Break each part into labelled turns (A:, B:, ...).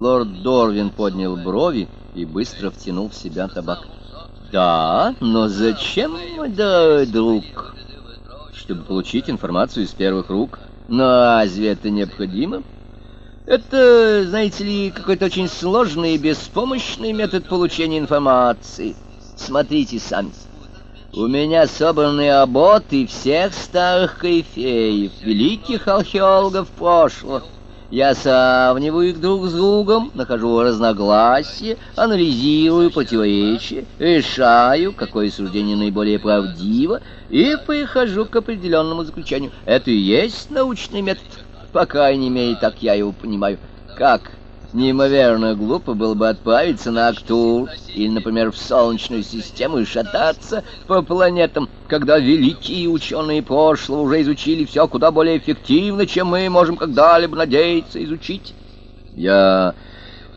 A: Лорд Дорвин поднял брови и быстро втянул в себя табак. «Да, но зачем, дорогой друг?» «Чтобы получить информацию из первых рук. Но разве это необходимо?» «Это, знаете ли, какой-то очень сложный и беспомощный метод получения информации. Смотрите сами. У меня собраны оботы всех старых кайфеев, великих археологов прошлого». Я сравниваю их друг с другом, нахожу разногласия, анализирую противоречия, решаю, какое суждение наиболее правдиво, и прихожу к определенному заключению. Это и есть научный метод, по крайней мере, так я его понимаю. Как Неимоверно глупо было бы отправиться на Актур или, например, в Солнечную систему и шататься по планетам, когда великие ученые прошлого уже изучили все куда более эффективно, чем мы можем когда-либо надеяться изучить. Я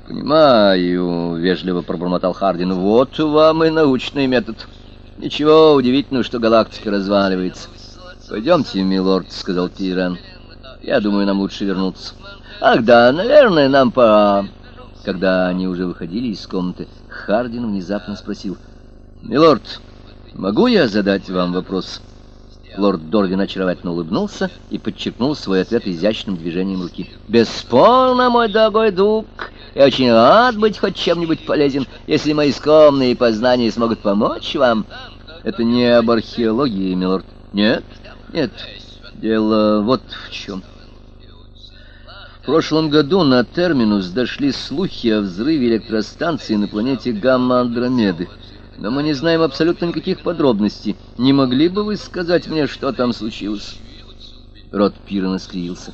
A: понимаю, — вежливо пробормотал Хардин, — вот вам и научный метод. Ничего удивительного, что галактика разваливается. Пойдемте, милорд, — сказал Пирен. Я думаю, нам лучше вернуться. Ах да, наверное, нам пора. Когда они уже выходили из комнаты, Хардин внезапно спросил. «Милорд, могу я задать вам вопрос?» Лорд Дорвин очаровательно улыбнулся и подчеркнул свой ответ изящным движением руки. «Бесспорно, мой дорогой друг, я очень рад быть хоть чем-нибудь полезен, если мои скромные познания смогут помочь вам». «Это не об археологии, милорд?» «Нет, нет, дело вот в чем». В прошлом году на терминус дошли слухи о взрыве электростанции на планете Гамма-Андромеды. Но мы не знаем абсолютно никаких подробностей. Не могли бы вы сказать мне, что там случилось? Рот Пирона скривился.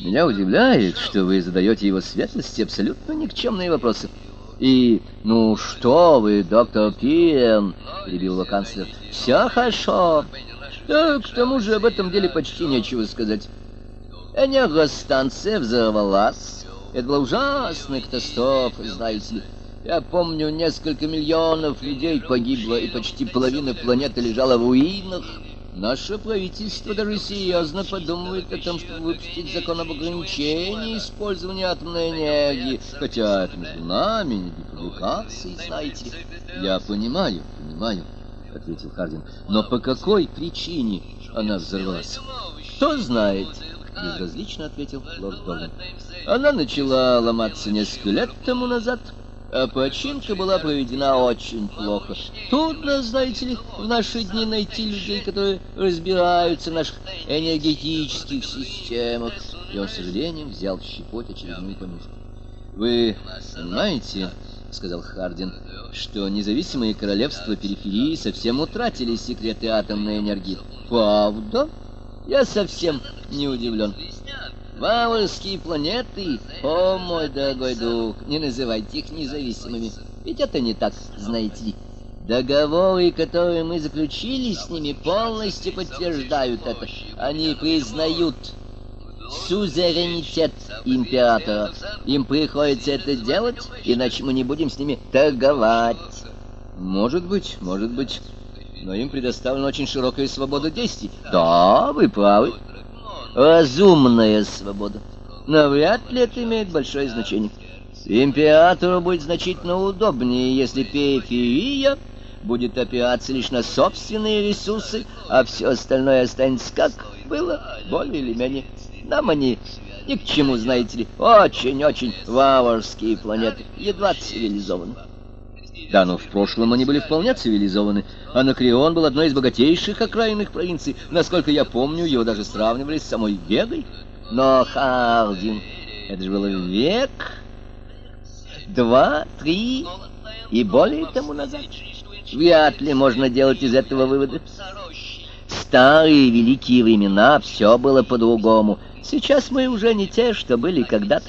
A: Меня удивляет, что вы задаете его светлости абсолютно никчемные вопросы. И, ну что вы, доктор Пирен, перебил его канцлер, все хорошо. Да, к тому же об этом деле почти нечего сказать. Энергостанция взорвалась. Это была ужасная катастрофа, знаете ли. Я помню, несколько миллионов людей погибло, и почти половина планеты лежала в руинах. Наше правительство даже серьезно подумывает о том, чтобы выпустить закон об ограничении использования атомной энергии. Хотя это между нами, не публикации, знаете. Я понимаю, понимаю, — ответил Хардин. Но по какой причине она взорвалась? Кто знает? безразлично ответил лорд Дорвин. Она начала ломаться несколько лет тому назад, а починка была проведена очень плохо. Трудно, знаете ли, в наши дни найти людей, которые разбираются в наших энергетических системах. Он, с сожалением, взял щепоть очередную понюшку. «Вы понимаете, — сказал Хардин, — что независимые королевства периферии совсем утратили секреты атомной энергии. Правда?» Я совсем не удивлен. Ваврские планеты, о мой дорогой друг, не называйте их независимыми, ведь это не так, знаете ли. Договоры, которые мы заключили с ними, полностью подтверждают это. Они признают сузеренитет императора. Им приходится это делать, иначе мы не будем с ними торговать. Может быть, может быть но им предоставлена очень широкая свобода действий. Да, вы правы. Разумная свобода. Но вряд ли это имеет большое значение. Императору будет значительно удобнее, если периферия будет опираться лишь на собственные ресурсы, а все остальное останется как было, более или менее. Нам они ни к чему, знаете ли, очень-очень варварские планеты, едва цивилизованные. Да, но в прошлом они были вполне цивилизованы. Анакреон был одной из богатейших окраинных провинций. Насколько я помню, его даже сравнивали с самой Вегой. Но Хардин, это же было век, два, три и более тому назад. Вряд ли можно делать из этого выводы. Старые великие времена все было по-другому. Сейчас мы уже не те, что были когда-то.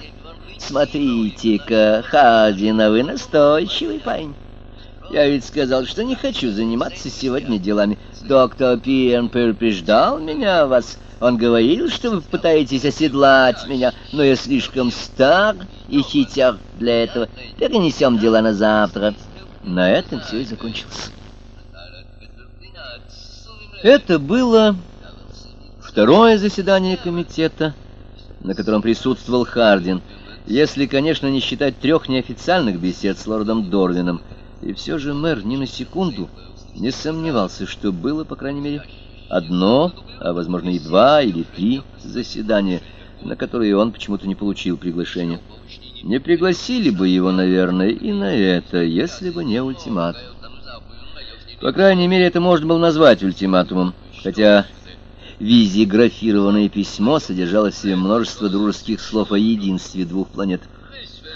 A: Смотрите-ка, Хардин, а вы настойчивый парень. Я ведь сказал, что не хочу заниматься сегодня делами. Доктор Пиен предупреждал меня о вас. Он говорил, что вы пытаетесь оседлать меня, но я слишком стар и хитер для этого. Перенесем дела на завтра. На этом все и закончилось. Это было второе заседание комитета, на котором присутствовал Хардин. если, конечно, не считать трех неофициальных бесед с лордом Дорвином. И все же мэр ни на секунду не сомневался, что было, по крайней мере, одно, а возможно и два или три заседания, на которые он почему-то не получил приглашения. Не пригласили бы его, наверное, и на это, если бы не ультиматум. По крайней мере, это можно было назвать ультиматумом, хотя визиграфированное письмо содержало в себе множество дружеских слов о единстве двух планет.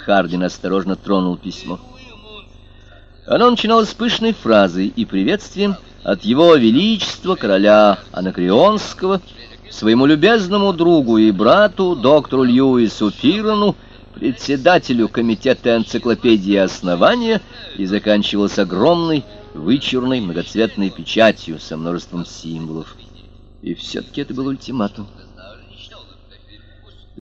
A: Хардин осторожно тронул письмо. Оно начиналось с пышной фразой и приветствием от его величества короля Анакреонского своему любезному другу и брату, доктору Льюису Фирану, председателю комитета энциклопедии основания, и заканчивалось огромной, вычурной многоцветной печатью со множеством символов. И все-таки это был ультиматум.